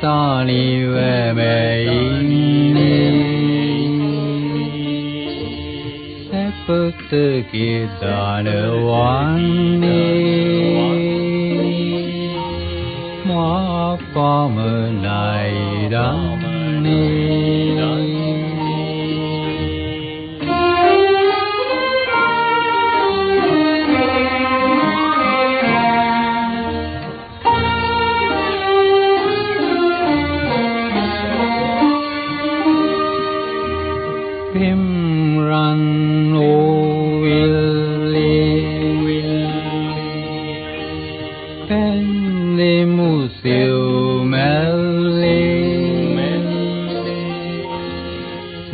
තාලිවම ඉන්නේ සැපත කිදානවන්නේ. මා පමනයි රාමනේ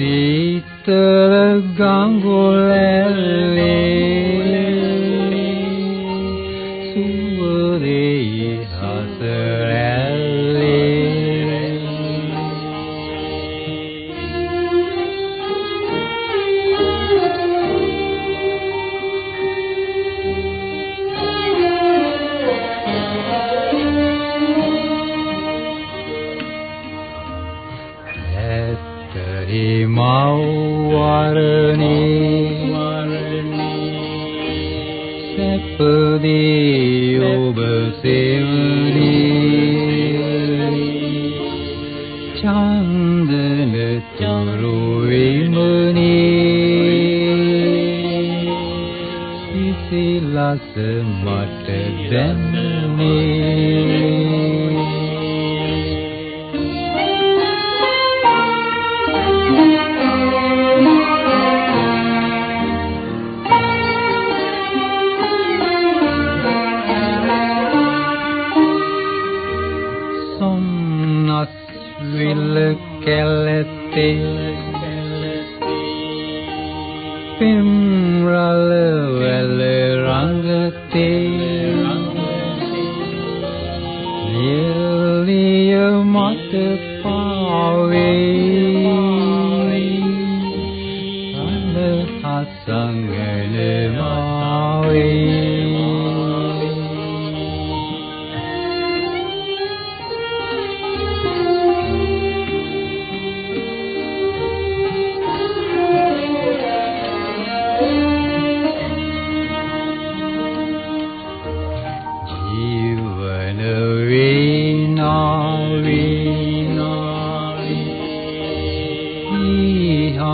සීතල ගංගොලල්ලේ සුවරේ හසරෑ මරණේ. සැපදී ඔබ සෙවණේ. චන්දන චරු විමනේ. සිසිලස මට දැනුනේ. විල කැලතේ පෙම් රළ වැල රඟතේ. නිලිය මත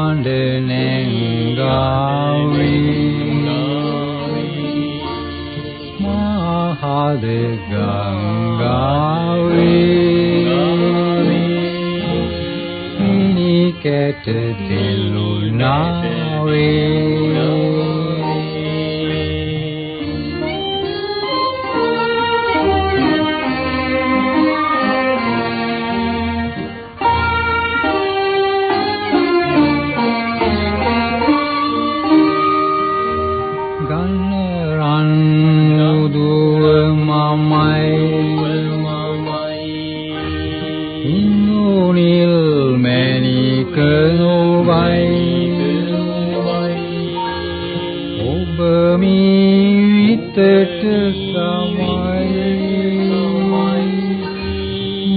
පාඬනෙන් ගාවේ මහද ගංගාවේ මිනිකැට දෙලුනාවේ ගන්න රන් උදුව මමයි ඉන්නුනිල් මැනික නොවයි ඔබ මීතට සමයි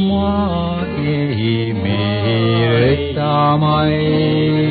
මා එහි මෙහෙර තමයි